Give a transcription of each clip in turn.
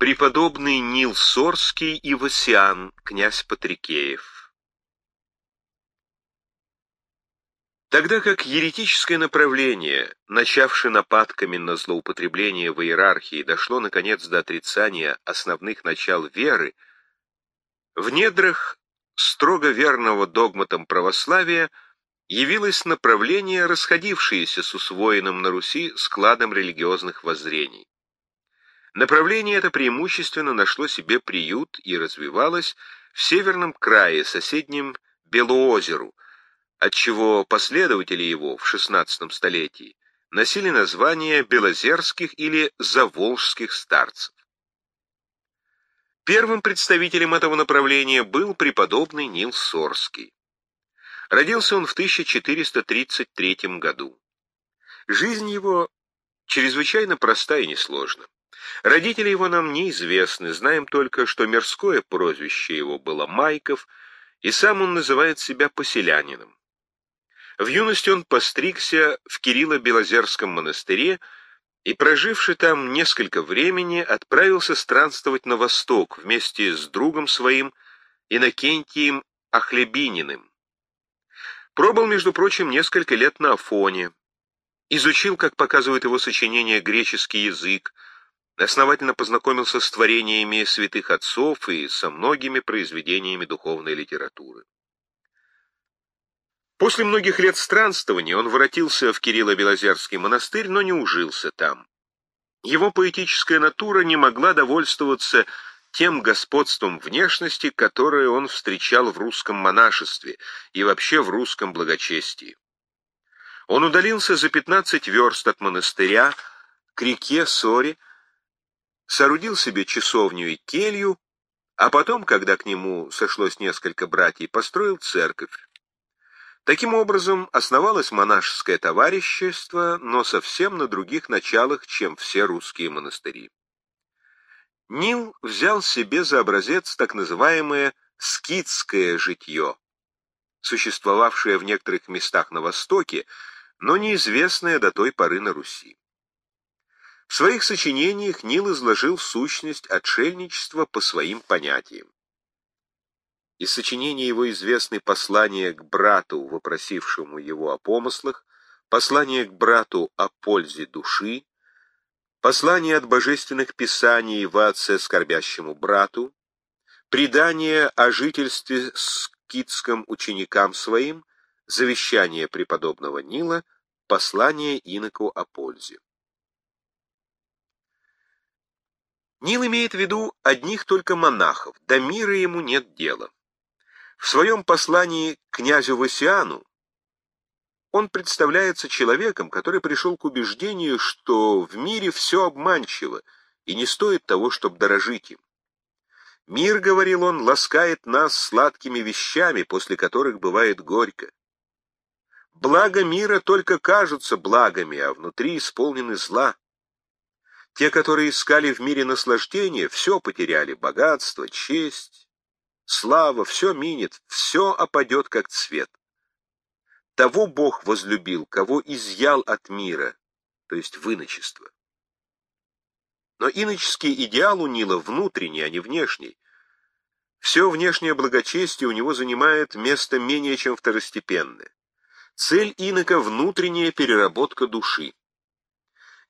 Преподобный Нил Сорский и Васиан, князь Патрикеев. Тогда как еретическое направление, начавшее нападками на злоупотребление в иерархии, дошло, наконец, до отрицания основных начал веры, в недрах строго верного догматам православия явилось направление, расходившееся с усвоенным на Руси складом религиозных воззрений. Направление это преимущественно нашло себе приют и развивалось в северном крае, соседнем Белоозеру, отчего последователи его в XVI столетии носили название белозерских или заволжских старцев. Первым представителем этого направления был преподобный Нил Сорский. Родился он в 1433 году. Жизнь его чрезвычайно проста и несложна. Родители его нам неизвестны, знаем только, что мирское прозвище его было Майков, и сам он называет себя поселянином. В юности он постригся в Кирилло-Белозерском монастыре и, проживший там несколько времени, отправился странствовать на восток вместе с другом своим Иннокентием Ахлебининым. Пробыл, между прочим, несколько лет на Афоне, изучил, как показывает его сочинение, греческий язык, основательно познакомился с творениями святых отцов и со многими произведениями духовной литературы. После многих лет странствований он воротился в Кирилло-Белозерский монастырь, но не ужился там. Его поэтическая натура не могла довольствоваться тем господством внешности, которое он встречал в русском монашестве и вообще в русском благочестии. Он удалился за 15 верст от монастыря к реке Соре, соорудил себе часовню и келью, а потом, когда к нему сошлось несколько братьев, построил церковь. Таким образом, основалось монашеское товарищество, но совсем на других началах, чем все русские монастыри. Нил взял себе за образец так называемое скитское житье, существовавшее в некоторых местах на Востоке, но неизвестное до той поры на Руси. В своих сочинениях Нил изложил сущность отшельничества по своим понятиям. Из сочинения его известны послание к брату, вопросившему его о помыслах, послание к брату о пользе души, послание от божественных писаний в отце скорбящему брату, предание о жительстве скитском ученикам своим, завещание преподобного Нила, послание иноку о пользе. Нил имеет в виду одних только монахов, до мира ему нет дела. В своем послании князю Васиану он представляется человеком, который пришел к убеждению, что в мире все обманчиво и не стоит того, чтобы дорожить им. Мир, говорил он, ласкает нас сладкими вещами, после которых бывает горько. Благо мира только кажутся благами, а внутри исполнены зла. Те, которые искали в мире наслаждения, все потеряли — богатство, честь, слава, все минет, все опадет, как цвет. Того Бог возлюбил, кого изъял от мира, то есть выночество. Но иноческий идеал у Нила внутренний, а не внешний. Все внешнее благочестие у него занимает место менее чем второстепенное. Цель инока — внутренняя переработка души.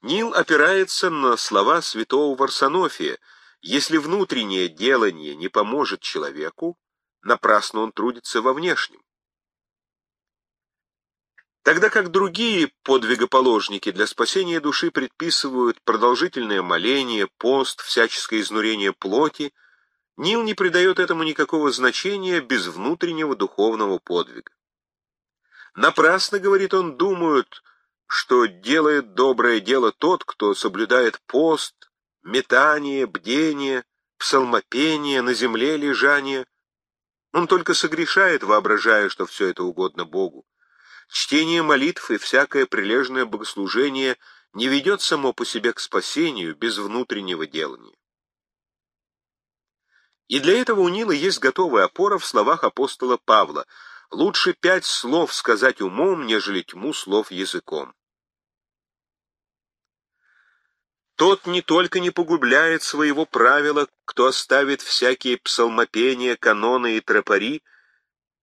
Нил опирается на слова святого Варсонофия «Если внутреннее делание не поможет человеку, напрасно он трудится во внешнем». Тогда как другие подвигоположники для спасения души предписывают продолжительное моление, пост, всяческое изнурение плоти, Нил не придает этому никакого значения без внутреннего духовного подвига. Напрасно, говорит он, думают, что делает доброе дело тот, кто соблюдает пост, метание, бдение, псалмопение, на земле лежание. Он только согрешает, воображая, что все это угодно Богу. Чтение молитв и всякое прилежное богослужение не ведет само по себе к спасению без внутреннего делания. И для этого у Нила есть готовая опора в словах апостола Павла «Лучше пять слов сказать умом, нежели тьму слов языком». Тот не только не погубляет своего правила, кто оставит всякие псалмопения, каноны и тропари,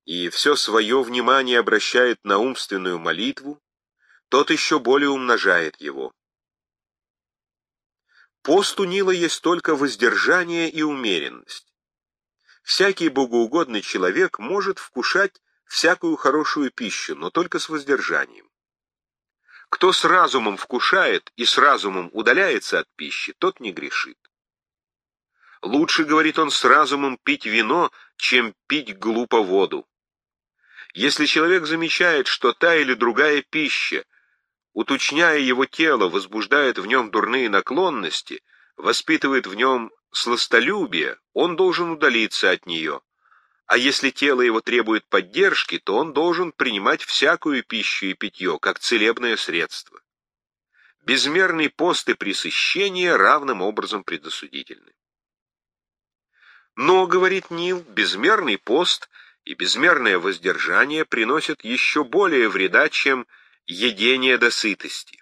и все свое внимание обращает на умственную молитву, тот еще более умножает его. Пост у Нила есть только воздержание и умеренность. Всякий богоугодный человек может вкушать всякую хорошую пищу, но только с воздержанием. Кто с разумом вкушает и с разумом удаляется от пищи, тот не грешит. Лучше, говорит он, с разумом пить вино, чем пить глупо воду. Если человек замечает, что та или другая пища, уточняя его тело, возбуждает в нем дурные наклонности, воспитывает в нем сластолюбие, он должен удалиться от нее. А если тело его требует поддержки, то он должен принимать всякую пищу и питье, как целебное средство. Безмерный пост и пресыщение равным образом предосудительны. Но, говорит Нил, безмерный пост и безмерное воздержание приносят еще более вреда, чем едение до сытости.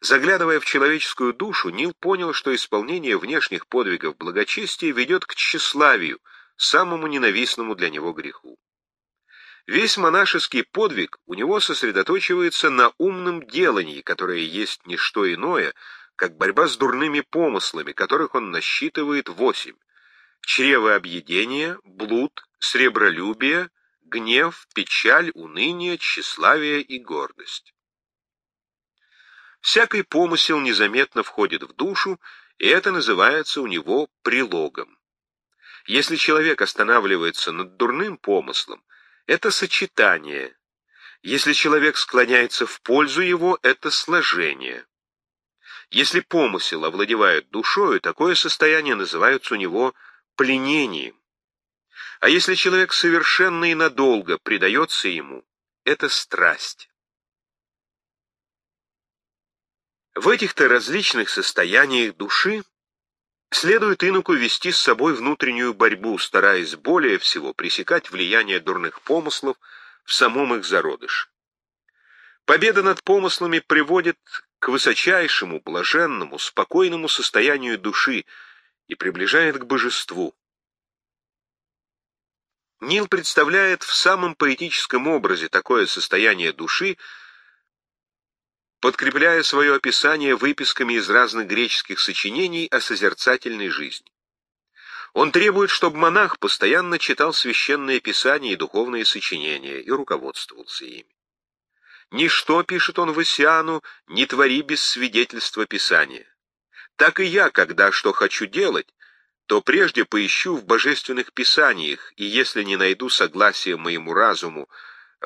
Заглядывая в человеческую душу, Нил понял, что исполнение внешних подвигов благочестия ведет к тщеславию, самому ненавистному для него греху. Весь монашеский подвиг у него сосредоточивается на умном делании, которое есть не что иное, как борьба с дурными помыслами, которых он насчитывает восемь. Чревообъедение, блуд, сребролюбие, гнев, печаль, уныние, тщеславие и гордость. Всякий помысел незаметно входит в душу, и это называется у него прилогом. Если человек останавливается над дурным помыслом, это сочетание. Если человек склоняется в пользу его, это сложение. Если помысел овладевает душою, такое состояние называется у него пленением. А если человек совершенно и надолго предается ему, это страсть. В этих-то различных состояниях души следует иноку вести с собой внутреннюю борьбу, стараясь более всего пресекать влияние дурных помыслов в самом их зародыше. Победа над помыслами приводит к высочайшему, блаженному, спокойному состоянию души и приближает к божеству. Нил представляет в самом поэтическом образе такое состояние души, подкрепляя свое описание выписками из разных греческих сочинений о созерцательной жизни. Он требует, чтобы монах постоянно читал священные писания и духовные сочинения и руководствовался ими. «Ничто, — пишет он Васиану, — не твори без свидетельства Писания. Так и я, когда что хочу делать, то прежде поищу в божественных писаниях, и если не найду согласия моему разуму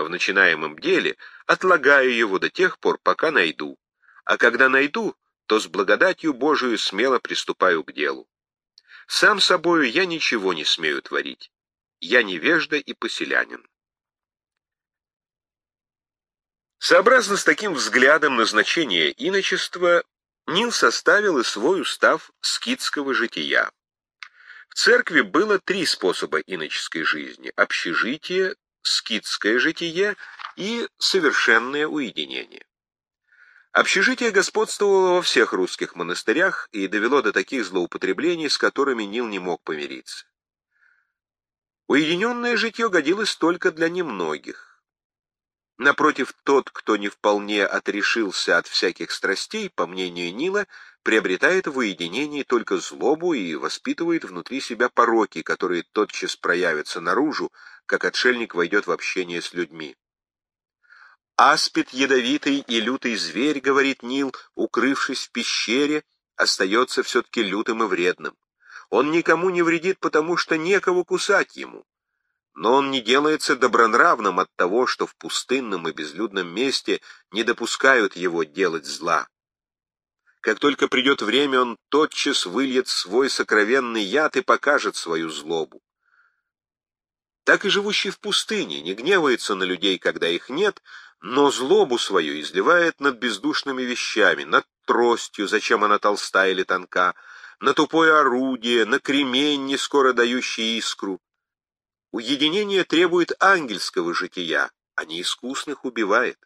в начинаемом деле, отлагаю его до тех пор, пока найду. А когда найду, то с благодатью Божию смело приступаю к делу. Сам собою я ничего не смею творить. Я невежда и поселянин. Сообразно с таким взглядом на значение иночества, Нил составил и свой устав скитского жития. В церкви было три способа иноческой жизни — общежитие, скитское житие и совершенное уединение. Общежитие господствовало во всех русских монастырях и довело до таких злоупотреблений, с которыми Нил не мог помириться. Уединенное житье годилось только для немногих. Напротив, тот, кто не вполне отрешился от всяких страстей, по мнению Нила, приобретает в уединении только злобу и воспитывает внутри себя пороки, которые тотчас проявятся наружу, как отшельник войдет в общение с людьми. «Аспид ядовитый и лютый зверь, — говорит Нил, укрывшись в пещере, остается все-таки лютым и вредным. Он никому не вредит, потому что некого кусать ему но он не делается добронравным от того, что в пустынном и безлюдном месте не допускают его делать зла. Как только придет время, он тотчас выльет свой сокровенный яд и покажет свою злобу. Так и живущий в пустыне не гневается на людей, когда их нет, но злобу свою изливает над бездушными вещами, над тростью, зачем она толста или тонка, на тупое орудие, на кремень, не скоро дающий искру. Уединение требует ангельского жития, а не искусных убивает.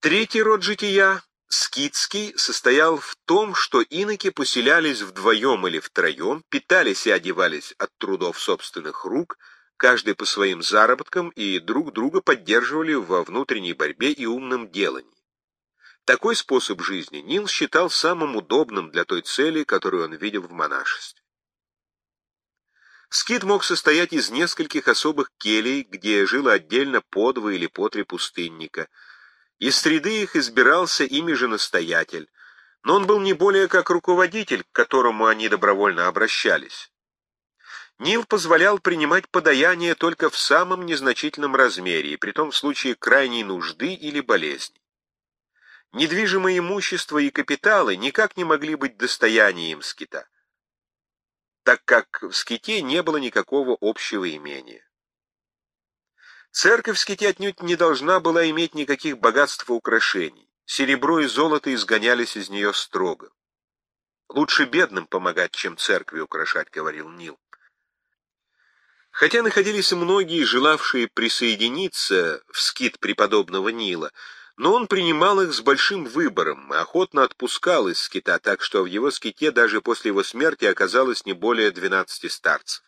Третий род жития, скитский, состоял в том, что иноки поселялись вдвоем или втроем, питались и одевались от трудов собственных рук, каждый по своим заработкам, и друг друга поддерживали во внутренней борьбе и умном делании. Такой способ жизни Нил считал самым удобным для той цели, которую он видел в монашестве. Скит мог состоять из нескольких особых келей, где жило отдельно по два или по три пустынника — из среды их избирался ими же настоятель, но он был не более как руководитель, к которому они добровольно обращались. Нил позволял принимать подаяние только в самом незначительном размере, и притом в случае крайней нужды или болезни. Недвижимое имущество и капиталы никак не могли быть достоянием скита, так как в ските не было никакого общего имения. Церковь в ските отнюдь не должна была иметь никаких богатств и украшений. Серебро и золото изгонялись из нее строго. «Лучше бедным помогать, чем церкви украшать», — говорил Нил. Хотя находились многие, желавшие присоединиться в скит преподобного Нила, но он принимал их с большим выбором и охотно отпускал из скита, так что в его ските даже после его смерти оказалось не более двенадцати старцев.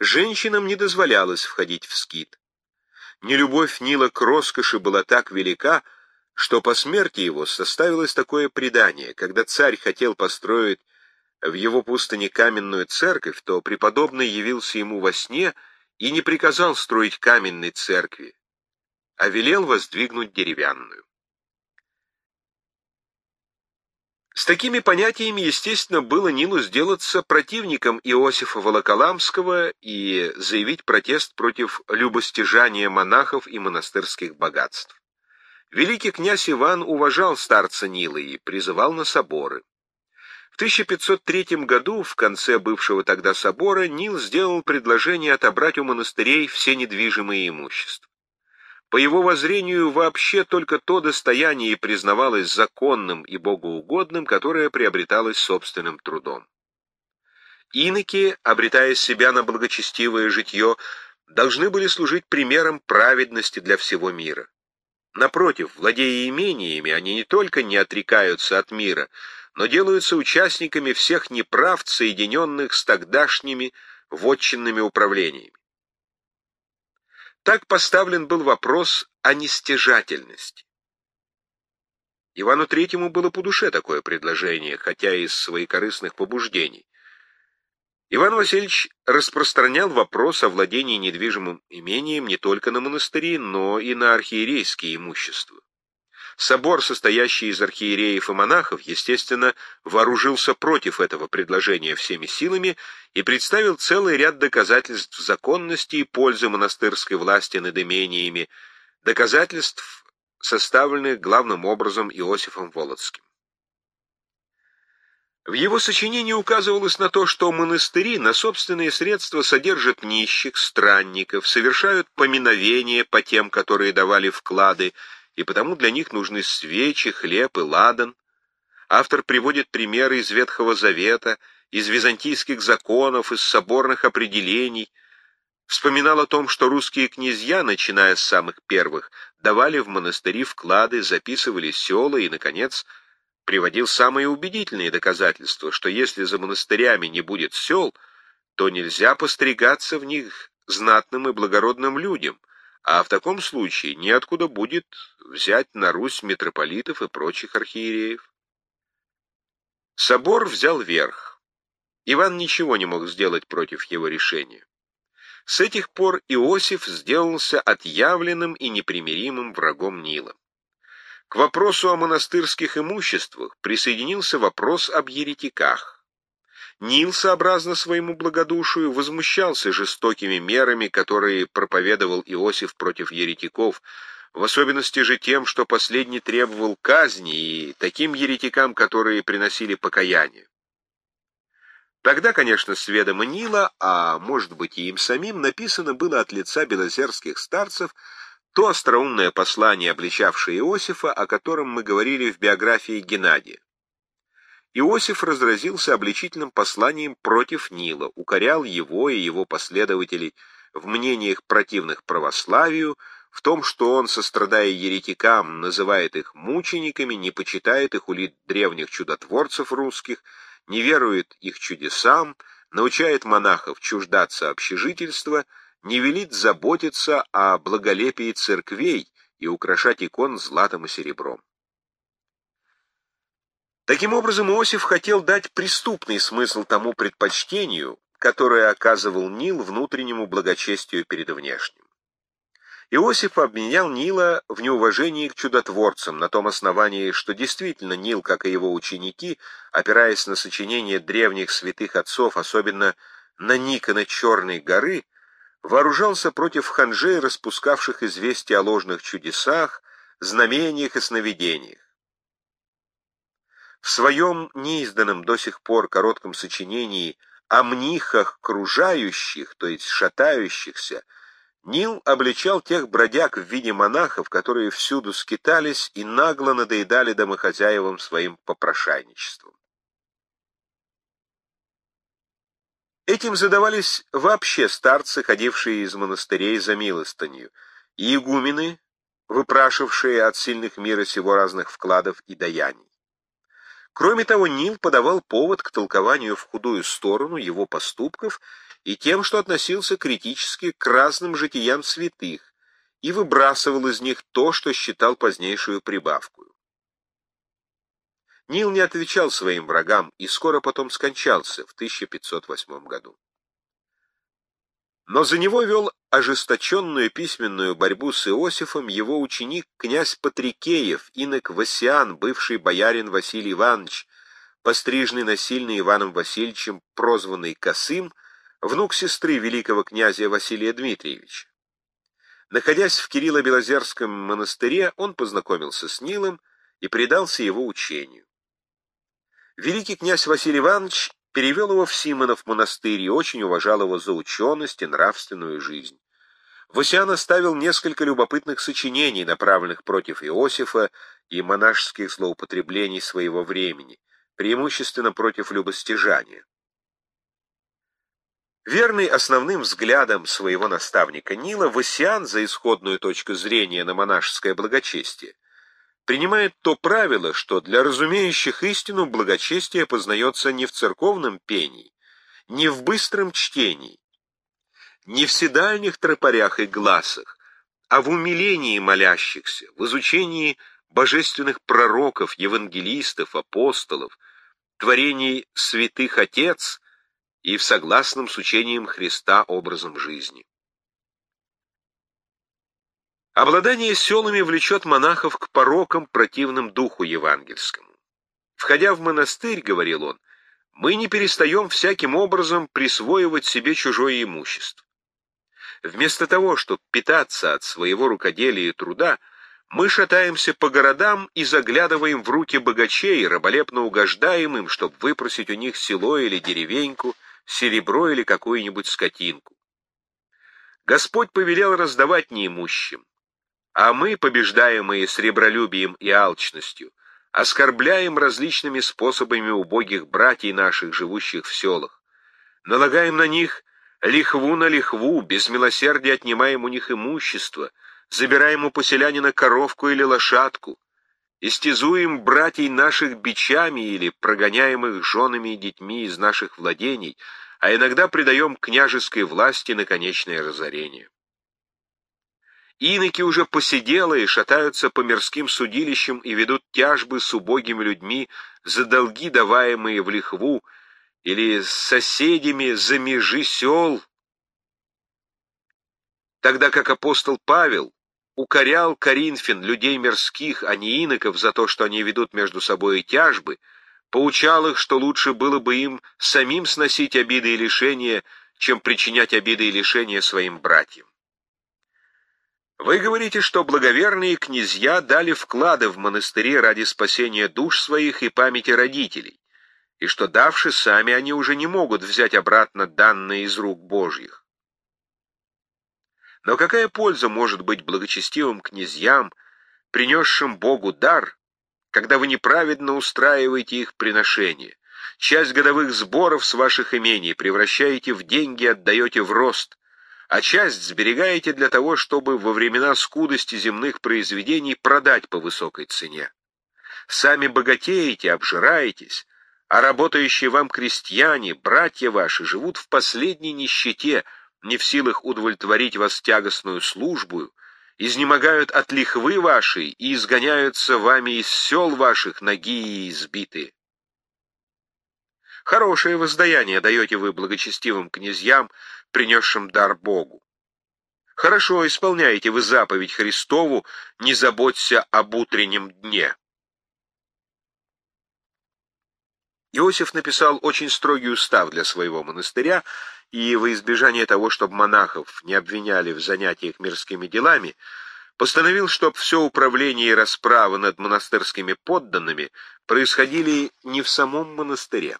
Женщинам не дозволялось входить в скит. Нелюбовь Нила к роскоши была так велика, что по смерти его составилось такое предание. Когда царь хотел построить в его пустыне каменную церковь, то преподобный явился ему во сне и не приказал строить каменной церкви, а велел воздвигнуть деревянную. С такими понятиями, естественно, было Нилу сделаться противником Иосифа Волоколамского и заявить протест против любостяжания монахов и монастырских богатств. Великий князь Иван уважал старца Нила и призывал на соборы. В 1503 году, в конце бывшего тогда собора, Нил сделал предложение отобрать у монастырей все недвижимые имущества. По его воззрению, вообще только то достояние признавалось законным и богоугодным, которое приобреталось собственным трудом. Иноки, обретая себя на благочестивое житье, должны были служить примером праведности для всего мира. Напротив, владея имениями, они не только не отрекаются от мира, но делаются участниками всех неправд, соединенных с тогдашними вотчинными управлениями. Так поставлен был вопрос о нестяжательности. Ивану Третьему было по душе такое предложение, хотя и из своекорыстных побуждений. Иван Васильевич распространял вопрос о владении недвижимым имением не только на монастыри, но и на архиерейские имущества. Собор, состоящий из архиереев и монахов, естественно, вооружился против этого предложения всеми силами и представил целый ряд доказательств законности и пользы монастырской власти над имениями, доказательств, составленных главным образом Иосифом Володским. В его сочинении указывалось на то, что монастыри на собственные средства содержат нищих, странников, совершают поминовения по тем, которые давали вклады, и потому для них нужны свечи, хлеб и ладан. Автор приводит примеры из Ветхого Завета, из византийских законов, из соборных определений, вспоминал о том, что русские князья, начиная с самых первых, давали в монастыри вклады, записывали села и, наконец, приводил самые убедительные доказательства, что если за монастырями не будет сел, то нельзя постригаться в них знатным и благородным людям, а в таком случае неоткуда будет взять на Русь митрополитов и прочих архиереев. Собор взял верх. Иван ничего не мог сделать против его решения. С этих пор Иосиф сделался отъявленным и непримиримым врагом Нила. К вопросу о монастырских имуществах присоединился вопрос об еретиках. Нил, сообразно своему благодушию, возмущался жестокими мерами, которые проповедовал Иосиф против еретиков, в особенности же тем, что последний требовал казни и таким еретикам, которые приносили покаяние. Тогда, конечно, с Нила, а может быть и им самим, написано было от лица белозерских старцев то остроумное послание, обличавшее Иосифа, о котором мы говорили в биографии Геннадия. Иосиф разразился обличительным посланием против Нила, укорял его и его последователей в мнениях противных православию, в том, что он, сострадая еретикам, называет их мучениками, не почитает их улит древних чудотворцев русских, не верует их чудесам, научает монахов чуждаться общежительства, не велит заботиться о благолепии церквей и украшать икон златом и серебром. Таким образом, Иосиф хотел дать преступный смысл тому предпочтению, которое оказывал Нил внутреннему благочестию перед внешним. Иосиф обменял Нила в неуважении к чудотворцам на том основании, что действительно Нил, как и его ученики, опираясь на сочинения древних святых отцов, особенно на Никона Черной горы, вооружался против ханжей, распускавших известия о ложных чудесах, знамениях и сновидениях. В своем неизданном до сих пор коротком сочинении о мнихах кружающих, то есть шатающихся, Нил обличал тех бродяг в виде монахов, которые всюду скитались и нагло надоедали домохозяевам своим попрошайничеством. Этим задавались вообще старцы, ходившие из монастырей за милостынью, и игумены, выпрашивавшие от сильных мира сего разных вкладов и даяний. Кроме того, Нил подавал повод к толкованию в худую сторону его поступков и тем, что относился критически к разным житиям святых, и выбрасывал из них то, что считал позднейшую прибавку. Нил не отвечал своим врагам и скоро потом скончался в 1508 году. Но за него вел ожесточенную письменную борьбу с Иосифом его ученик князь Патрикеев, инок Васиан, бывший боярин Василий Иванович, постриженный насильно Иваном Васильевичем, прозванный Косым, внук сестры великого князя Василия Дмитриевича. Находясь в Кирилло-Белозерском монастыре, он познакомился с Нилом и предался его учению. Великий князь Василий Иванович перевел его в Симонов монастырь и очень уважал его за ученость и нравственную жизнь. Васян оставил несколько любопытных сочинений, направленных против Иосифа и монашеских злоупотреблений своего времени, преимущественно против любостяжания. Верный основным взглядом своего наставника Нила, Васян за исходную точку зрения на монашеское благочестие принимает то правило, что для разумеющих истину благочестие познается не в церковном пении, не в быстром чтении, не в седальных тропарях и глазах, а в умилении молящихся, в изучении божественных пророков, евангелистов, апостолов, творений святых отец и в согласном с учением Христа образом жизни. Обладание селами влечет монахов к порокам, противным духу евангельскому. Входя в монастырь, говорил он, мы не перестаем всяким образом присвоивать себе чужое имущество. Вместо того, чтобы питаться от своего рукоделия и труда, мы шатаемся по городам и заглядываем в руки богачей, раболепно угождаем им, чтобы выпросить у них село или деревеньку, серебро или какую-нибудь скотинку. Господь повелел раздавать неимущим, а мы, побеждаемые сребролюбием и алчностью, оскорбляем различными способами убогих братьев наших, живущих в селах, налагаем на них лихву на лихву, без милосердия отнимаем у них имущество, забираем у поселянина коровку или лошадку, истязуем братьей наших бичами или прогоняем их женами и детьми из наших владений, а иногда предаем княжеской власти на конечное разорение. Иноки уже посиделые шатаются по мирским судилищам и ведут тяжбы с убогими людьми за долги, даваемые в лихву, или с соседями за межи сел, тогда как апостол Павел укорял Коринфян, людей мирских, а не иноков, за то, что они ведут между собой тяжбы, поучал их, что лучше было бы им самим сносить обиды и лишения, чем причинять обиды и лишения своим братьям. Вы говорите, что благоверные князья дали вклады в монастыри ради спасения душ своих и памяти родителей, и что, давши сами, они уже не могут взять обратно данные из рук Божьих. Но какая польза может быть благочестивым князьям, принесшим Богу дар, когда вы неправедно устраиваете их приношение, часть годовых сборов с ваших имений превращаете в деньги, отдаете в рост, а часть сберегаете для того, чтобы во времена скудости земных произведений продать по высокой цене. Сами богатеете, обжираетесь, а работающие вам крестьяне, братья ваши, живут в последней нищете, не в силах удовлетворить вас тягостную службу, изнемогают от лихвы вашей и изгоняются вами из сел ваших ноги и избитые. Хорошее воздаяние даете вы благочестивым князьям, принесшим дар Богу. Хорошо исполняете вы заповедь Христову «Не заботься об утреннем дне». Иосиф написал очень строгий устав для своего монастыря, и во избежание того, чтобы монахов не обвиняли в занятиях мирскими делами, постановил, чтобы все управление и расправы над монастырскими подданными происходили не в самом монастыре.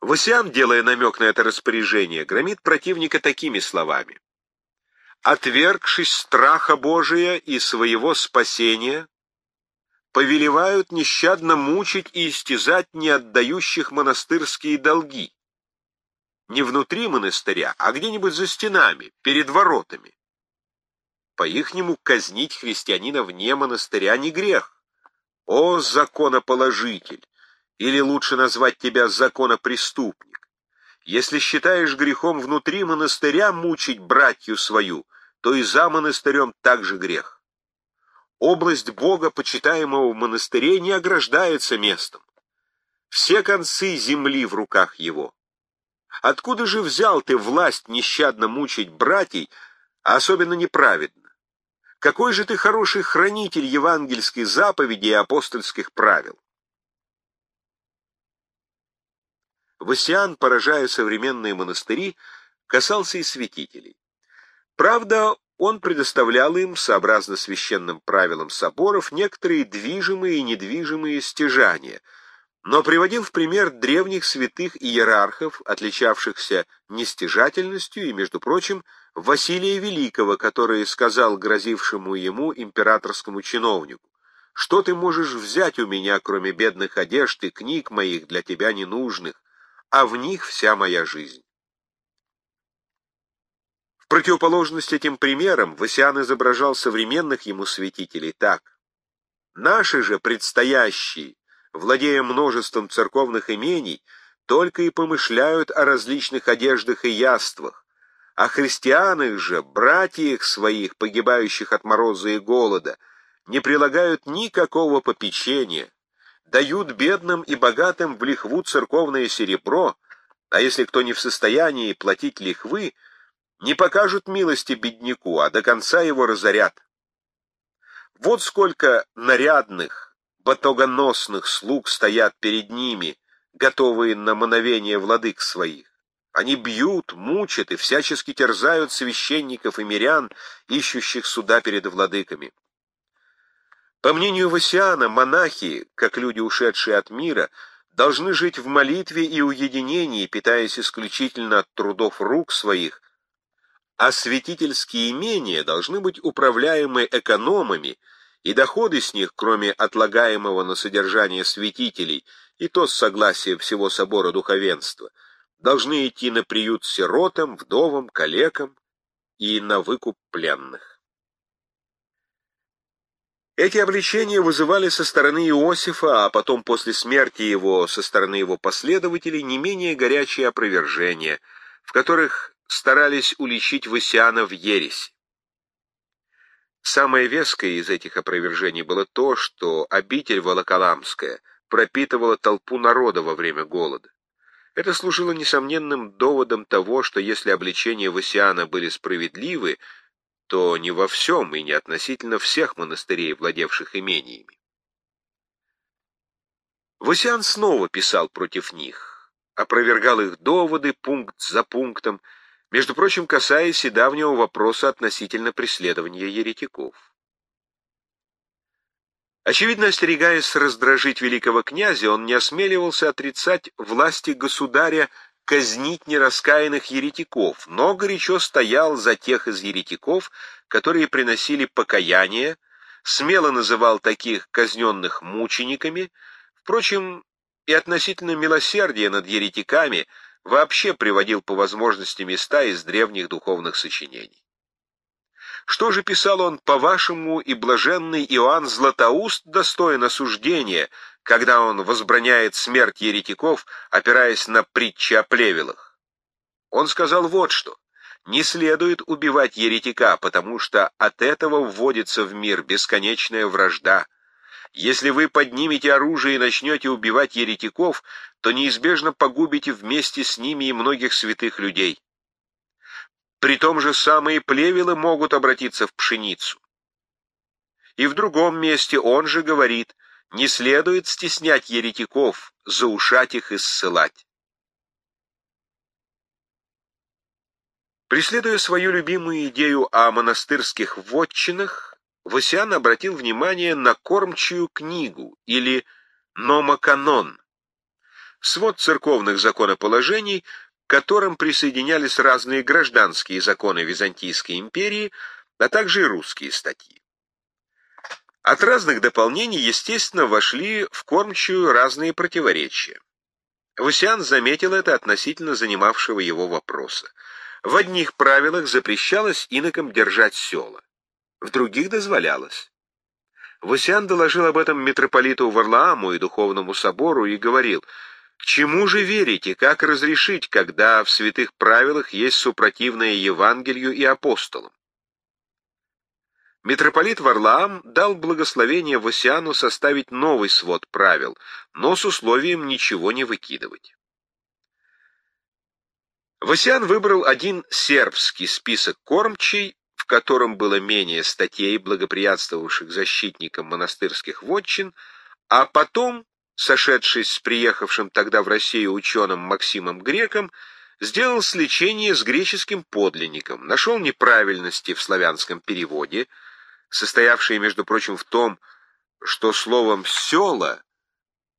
Васян, делая намек на это распоряжение, громит противника такими словами. «Отвергшись страха Божия и своего спасения, повелевают нещадно мучить и истязать не отдающих монастырские долги. Не внутри монастыря, а где-нибудь за стенами, перед воротами. По-ихнему казнить христианина вне монастыря не грех. О, законоположитель! Или лучше назвать тебя законопреступник. Если считаешь грехом внутри монастыря мучить братью свою, то и за монастырем также грех. Область Бога, почитаемого в монастыре, не ограждается местом. Все концы земли в руках его. Откуда же взял ты власть нещадно мучить братьей, а особенно неправедно? Какой же ты хороший хранитель евангельской заповеди и апостольских правил? Васиан, поражая современные монастыри, касался и святителей. Правда, он предоставлял им, сообразно священным правилам соборов, некоторые движимые и недвижимые стяжания, но приводил в пример древних святых иерархов, отличавшихся нестяжательностью и, между прочим, Василия Великого, который сказал грозившему ему императорскому чиновнику, «Что ты можешь взять у меня, кроме бедных одежд и книг моих для тебя ненужных, а в них вся моя жизнь. В противоположность этим примерам Васиан изображал современных ему святителей так. Наши же предстоящие, владея множеством церковных имений, только и помышляют о различных одеждах и яствах, а христианах же, братьях своих, погибающих от мороза и голода, не прилагают никакого попечения, дают бедным и богатым в лихву церковное серебро, а если кто не в состоянии платить лихвы, не покажут милости бедняку, а до конца его разорят. Вот сколько нарядных, батогоносных слуг стоят перед ними, готовые на мановение владык своих. Они бьют, мучат и всячески терзают священников и мирян, ищущих суда перед владыками. По мнению Васиана, монахи, как люди, ушедшие от мира, должны жить в молитве и уединении, питаясь исключительно от трудов рук своих, а святительские имения должны быть управляемы экономами, и доходы с них, кроме отлагаемого на содержание святителей, и то с согласия всего собора духовенства, должны идти на приют сиротам, вдовам, калекам и на выкуп пленных. Эти обличения вызывали со стороны Иосифа, а потом после смерти его со стороны его последователей не менее горячие опровержения, в которых старались уличить Васиана в ереси. Самое веское из этих опровержений было то, что обитель Волоколамская пропитывала толпу народа во время голода. Это служило несомненным доводом того, что если обличения Васиана были справедливы, то не во всем и не относительно всех монастырей, владевших имениями. Васян снова писал против них, опровергал их доводы пункт за пунктом, между прочим, касаясь и давнего вопроса относительно преследования еретиков. Очевидно, остерегаясь раздражить великого князя, он не осмеливался отрицать власти государя казнить нераскаянных еретиков, но горячо стоял за тех из еретиков, которые приносили покаяние, смело называл таких казненных мучениками, впрочем, и относительно милосердия над еретиками вообще приводил по возможности места из древних духовных сочинений. Что же писал он, по-вашему, и блаженный Иоанн Златоуст достоин осуждения, когда он возбраняет смерть еретиков, опираясь на притчи о плевелах? Он сказал вот что. Не следует убивать еретика, потому что от этого вводится в мир бесконечная вражда. Если вы поднимете оружие и начнете убивать еретиков, то неизбежно погубите вместе с ними и многих святых людей. При том же самые плевелы могут обратиться в пшеницу. И в другом месте он же говорит, не следует стеснять еретиков, заушать их и ссылать. Преследуя свою любимую идею о монастырских вотчинах, Васиан обратил внимание на кормчую книгу или номоканон, свод церковных законоположений, к которым присоединялись разные гражданские законы Византийской империи, а также и русские статьи. От разных дополнений, естественно, вошли в кормчую разные противоречия. Васиан заметил это относительно занимавшего его вопроса. В одних правилах запрещалось инокам держать села, в других дозволялось. Васиан доложил об этом митрополиту Варлааму и духовному собору и говорил — к чему же верить и как разрешить, когда в святых правилах есть супротивное Евангелию и апостолам? Митрополит Варлаам дал благословение Васиану составить новый свод правил, но с условием ничего не выкидывать. Васиан выбрал один сербский список кормчей, в котором было менее статей, благоприятствовавших защитникам монастырских вотчин, а потом сошедшись с приехавшим тогда в Россию ученым Максимом Греком, сделал сличение с греческим подлинником, нашел неправильности в славянском переводе, состоявшие, между прочим, в том, что словом «села»,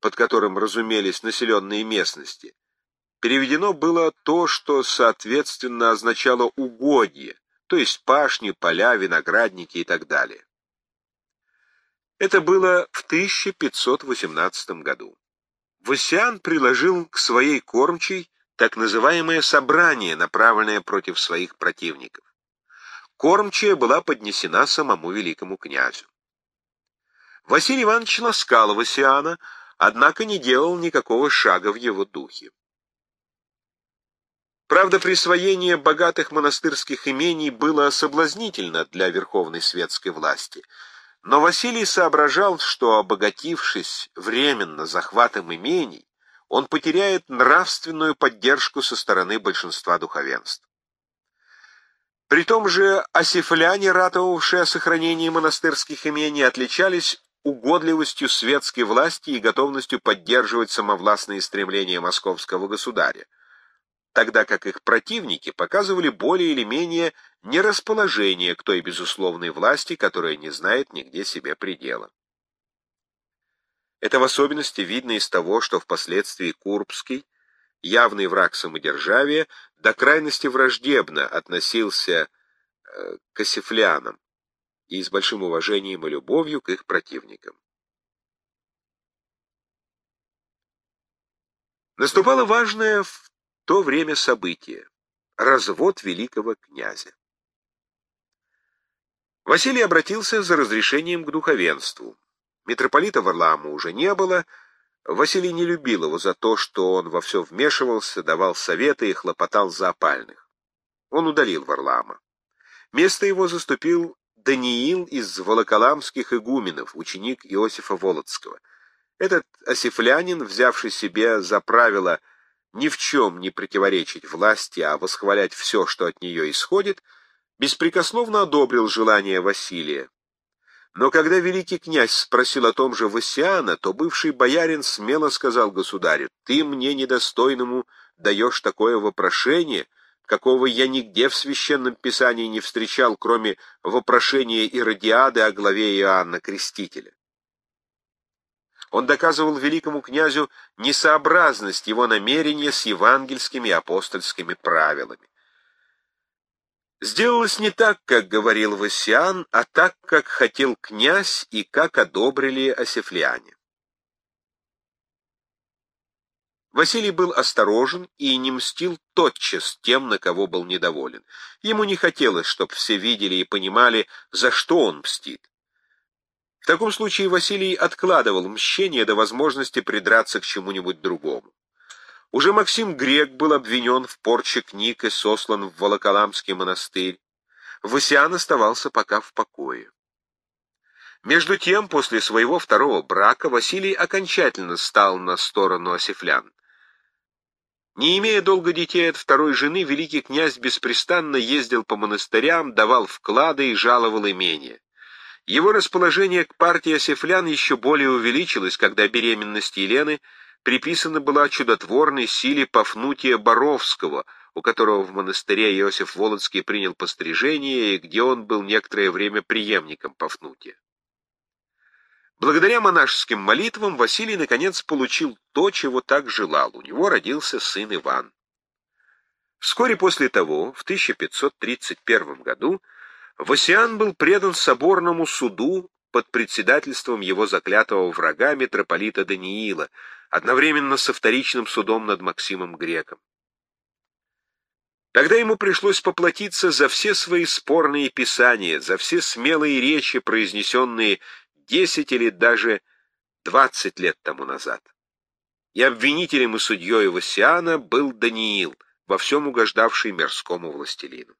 под которым разумелись населенные местности, переведено было то, что, соответственно, означало «угодье», то есть пашни, поля, виноградники и так далее. Это было в 1518 году. Васян приложил к своей кормчей так называемое собрание, направленное против своих противников. Кормчая была поднесена самому великому князю. Василий Иванович ласкал Васиана, однако не делал никакого шага в его духе. Правда, присвоение богатых монастырских имений было соблазнительно для верховной светской власти — но Василий соображал, что, обогатившись временно захватом имений, он потеряет нравственную поддержку со стороны большинства духовенств. При том же осифляне, ратовавшие о сохранении монастырских имений, отличались угодливостью светской власти и готовностью поддерживать самовластные стремления московского государя тогда как их противники показывали более или менее нерасположение к той безусловной власти, которая не знает нигде себе предела. Это в особенности видно из того, что впоследствии Курбский, явный враг самодержавия, до крайности враждебно относился э, к осифлянам и с большим уважением и любовью к их противникам. Наступало важное то время события — развод великого князя. Василий обратился за разрешением к духовенству. Митрополита Варлаама уже не было, Василий не любил его за то, что он во все вмешивался, давал советы и хлопотал за опальных. Он удалил Варлаама. Место его заступил Даниил из волоколамских игуменов, ученик Иосифа Володского. Этот осифлянин, взявший себе за правило ни в чем не противоречить власти, а восхвалять все, что от нее исходит, беспрекословно одобрил желание Василия. Но когда великий князь спросил о том же Васиана, то бывший боярин смело сказал государю, «Ты мне недостойному даешь такое вопрошение, какого я нигде в священном писании не встречал, кроме вопрошения Иродиады о главе Иоанна Крестителя». Он доказывал великому князю несообразность его намерения с евангельскими апостольскими правилами. Сделалось не так, как говорил Васиан, а так, как хотел князь и как одобрили осифляне. Василий был осторожен и не мстил тотчас тем, на кого был недоволен. Ему не хотелось, чтобы все видели и понимали, за что он мстит. В таком случае Василий откладывал мщение до возможности придраться к чему-нибудь другому. Уже Максим Грек был обвинен в порче книг и сослан в Волоколамский монастырь. Васиан оставался пока в покое. Между тем, после своего второго брака Василий окончательно стал на сторону осифлян. Не имея долго детей от второй жены, великий князь беспрестанно ездил по монастырям, давал вклады и жаловал имения. Его расположение к партии осифлян еще более увеличилось, когда беременность Елены приписана была чудотворной силе Пафнутия Боровского, у которого в монастыре Иосиф Володский принял пострижение и где он был некоторое время преемником Пафнутия. Благодаря монашеским молитвам Василий наконец получил то, чего так желал. У него родился сын Иван. Вскоре после того, в 1531 году, Васиан был предан соборному суду под председательством его заклятого врага митрополита Даниила, одновременно со вторичным судом над Максимом Греком. Тогда ему пришлось поплатиться за все свои спорные писания, за все смелые речи, произнесенные десять или даже двадцать лет тому назад. И обвинителем и судьей Васиана был Даниил, во всем угождавший мирскому властелину.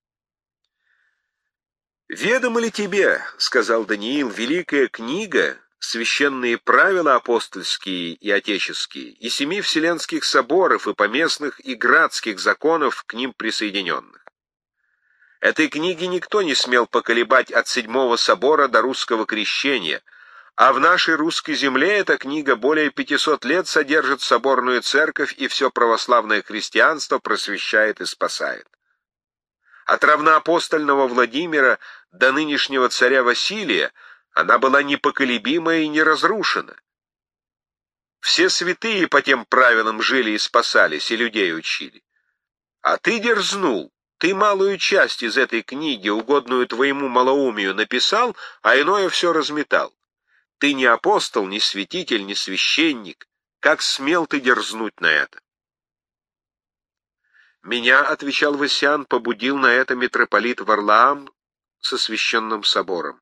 «Ведомо ли тебе, — сказал Даниил, — великая книга, священные правила апостольские и отеческие, и семи вселенских соборов, и поместных, и градских законов к ним присоединенных? Этой книги никто не смел поколебать от седьмого собора до русского крещения — а в нашей русской земле эта книга более 500 лет содержит соборную церковь и все православное христианство просвещает и спасает. От равноапостольного Владимира до нынешнего царя Василия она была непоколебима и не разрушена. Все святые по тем правилам жили и спасались, и людей учили. А ты дерзнул, ты малую часть из этой книги, угодную твоему малоумию, написал, а иное все разметал. Ты не апостол, не святитель, не священник. Как смел ты дерзнуть на это? Меня, — отвечал Васян, — побудил на это митрополит Варлаам со священным собором.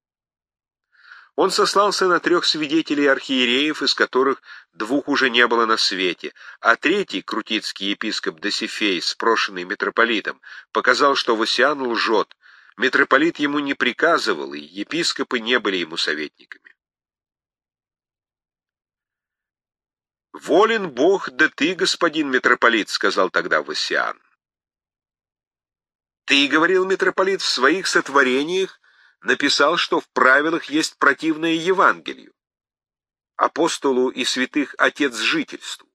Он сослался на трех свидетелей архиереев, из которых двух уже не было на свете, а третий, крутицкий епископ Досифей, спрошенный митрополитом, показал, что Васян лжет. Митрополит ему не приказывал, и епископы не были ему советниками. «Волен Бог, да ты, господин митрополит», — сказал тогда Васиан. «Ты, — говорил митрополит, — в своих сотворениях написал, что в правилах есть противное Евангелию, апостолу и святых отец жительству.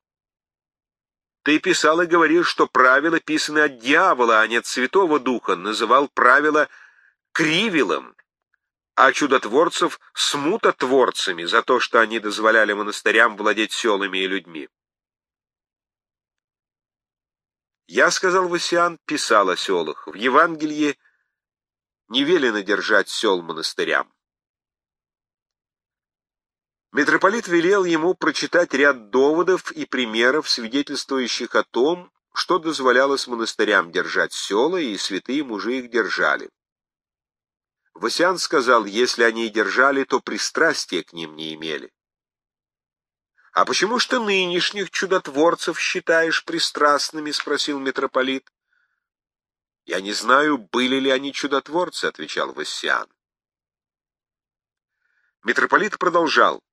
Ты писал и говорил, что правила писаны от дьявола, а не от Святого Духа, называл правила кривилом, а чудотворцев смутотворцами за то, что они дозволяли монастырям владеть селами и людьми. Я, сказал Васиан, писал о селах. В Евангелии не велено держать сел монастырям. Митрополит велел ему прочитать ряд доводов и примеров, свидетельствующих о том, что дозволялось монастырям держать села, и святые мужи их держали. Васян сказал, если они и держали, то пристрастия к ним не имели. — А почему ж ты нынешних чудотворцев считаешь пристрастными? — спросил митрополит. — Я не знаю, были ли они чудотворцы, — отвечал Васян. Митрополит продолжал.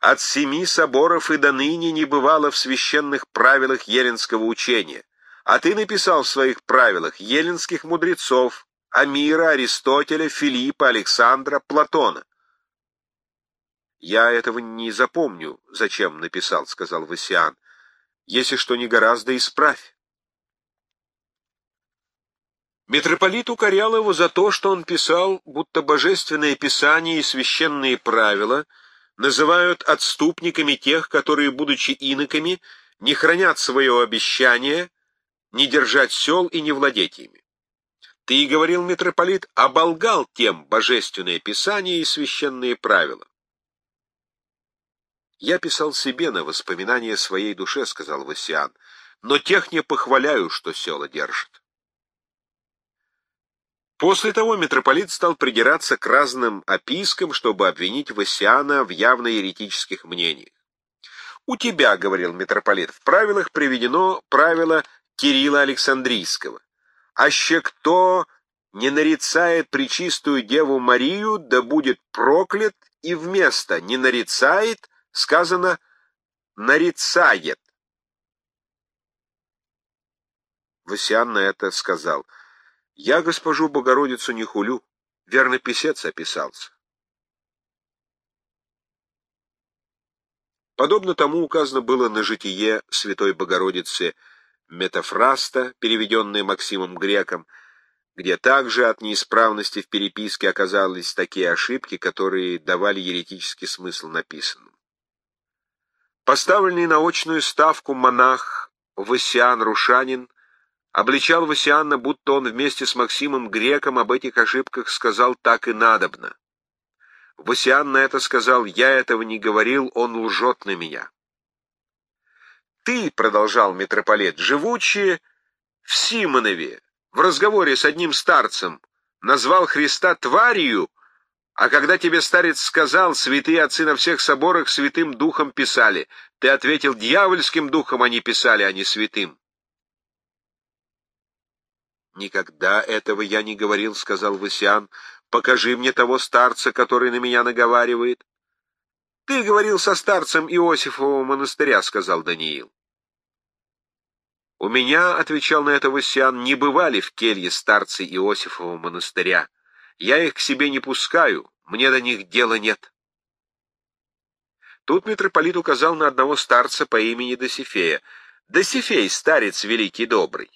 От семи соборов и до ныне не бывало в священных правилах еленского учения, а ты написал в своих правилах еленских мудрецов, Амира, Аристотеля, Филиппа, Александра, Платона. «Я этого не запомню, зачем написал», — сказал Васиан. «Если что не гораздо, исправь». Митрополит укорял его за то, что он писал, будто божественное писание и священные правила называют отступниками тех, которые, будучи иноками, не хранят свое обещание не держать сел и не владеть ими. Ты, говорил митрополит, оболгал тем божественное писание и священные правила. «Я писал себе на воспоминания своей душе», — сказал Васиан, — «но тех не похваляю, что села держит». После того митрополит стал придираться к разным опискам, чтобы обвинить Васиана в явно еретических мнениях. «У тебя, — говорил митрополит, — в правилах приведено правило Кирилла Александрийского. Аще кто не нарицает причистую Деву Марию, да будет проклят, и вместо «не нарицает» сказано «нарицает». Васиан на это сказал, «Я госпожу Богородицу не хулю, верно писец описался». Подобно тому указано было на житие Святой Богородицы Метафраста, переведенное Максимом Греком, где также от неисправности в переписке оказались такие ошибки, которые давали еретический смысл написанному. Поставленный на очную ставку монах Васиан Рушанин обличал Васианна, будто он вместе с Максимом Греком об этих ошибках сказал так и надобно. Васиан на это сказал, я этого не говорил, он лжет на меня. Ты, — продолжал митрополит, — живучи в Симонове, в разговоре с одним старцем, назвал Христа тварью, а когда тебе старец сказал, святые отцы на всех соборах святым духом писали, ты ответил, дьявольским духом они писали, а не святым. «Никогда этого я не говорил», — сказал Васян. «Покажи мне того старца, который на меня наговаривает». «Ты говорил со старцем Иосифового монастыря», — сказал Даниил. «У меня, — отвечал на это Васян, — не бывали в келье старцы Иосифового монастыря. Я их к себе не пускаю, мне до них дела нет». Тут митрополит указал на одного старца по имени Досифея. «Досифей, старец великий добрый».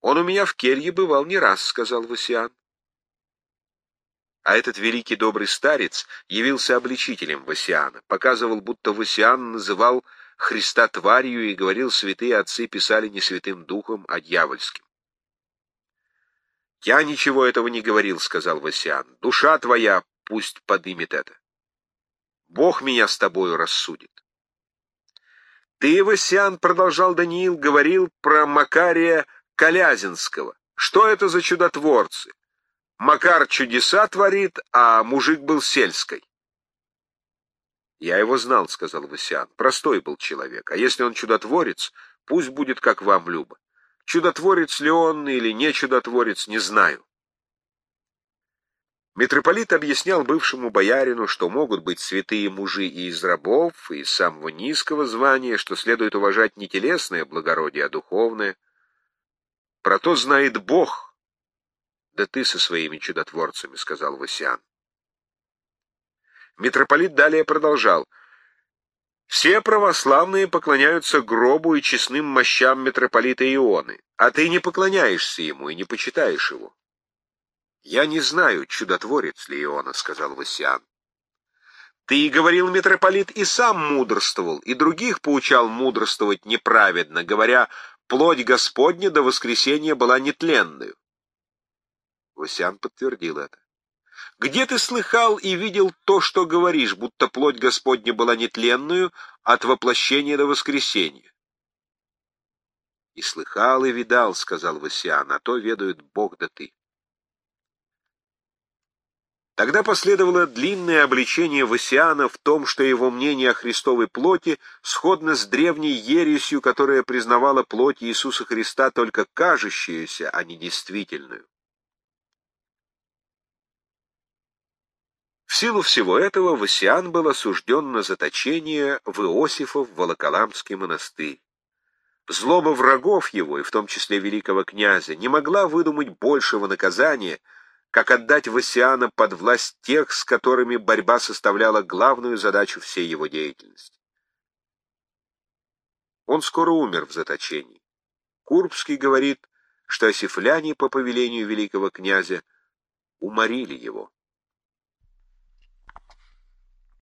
«Он у меня в келье бывал не раз», — сказал Васиан. А этот великий добрый старец явился обличителем Васиана, показывал, будто Васиан называл Христа тварью и говорил, святые отцы писали не святым духом, а дьявольским. «Я ничего этого не говорил», — сказал Васиан. «Душа твоя пусть подымет это. Бог меня с тобою рассудит». «Ты, Васиан, — продолжал Даниил, — говорил про Макария Колязинского. Что это за чудотворцы? Макар чудеса творит, а мужик был сельской. «Я его знал», — сказал Васян. «Простой был человек. А если он чудотворец, пусть будет, как вам, Люба. Чудотворец ли он или не чудотворец, не знаю». Митрополит объяснял бывшему боярину, что могут быть святые мужи и из рабов, и из самого низкого звания, что следует уважать не телесное благородие, а духовное. Про то знает Бог. Да ты со своими чудотворцами, — сказал Васян. Митрополит далее продолжал. «Все православные поклоняются гробу и честным мощам митрополита Ионы, а ты не поклоняешься ему и не почитаешь его». «Я не знаю, чудотворец ли Иона», — сказал Васиан. «Ты, — говорил митрополит, — и сам мудрствовал, и других поучал мудрствовать неправедно, говоря, плоть Господня до воскресения была нетленную». Васян подтвердил это. Где ты слыхал и видел то, что говоришь, будто плоть Господня была нетленную от воплощения до воскресения? И слыхал, и видал, — сказал Васиан, — а то ведает Бог да ты. Тогда последовало длинное обличение Васиана в том, что его мнение о Христовой плоти сходно с древней ересью, которая признавала плоть Иисуса Христа только кажущуюся, а не действительную. В силу всего этого Васиан был осужден на заточение в Иосифов Волоколамский монастырь. Злоба врагов его, и в том числе великого князя, не могла выдумать большего наказания, как отдать Васиана под власть тех, с которыми борьба составляла главную задачу всей его деятельности. Он скоро умер в заточении. Курбский говорит, что осифляне по повелению великого князя уморили его.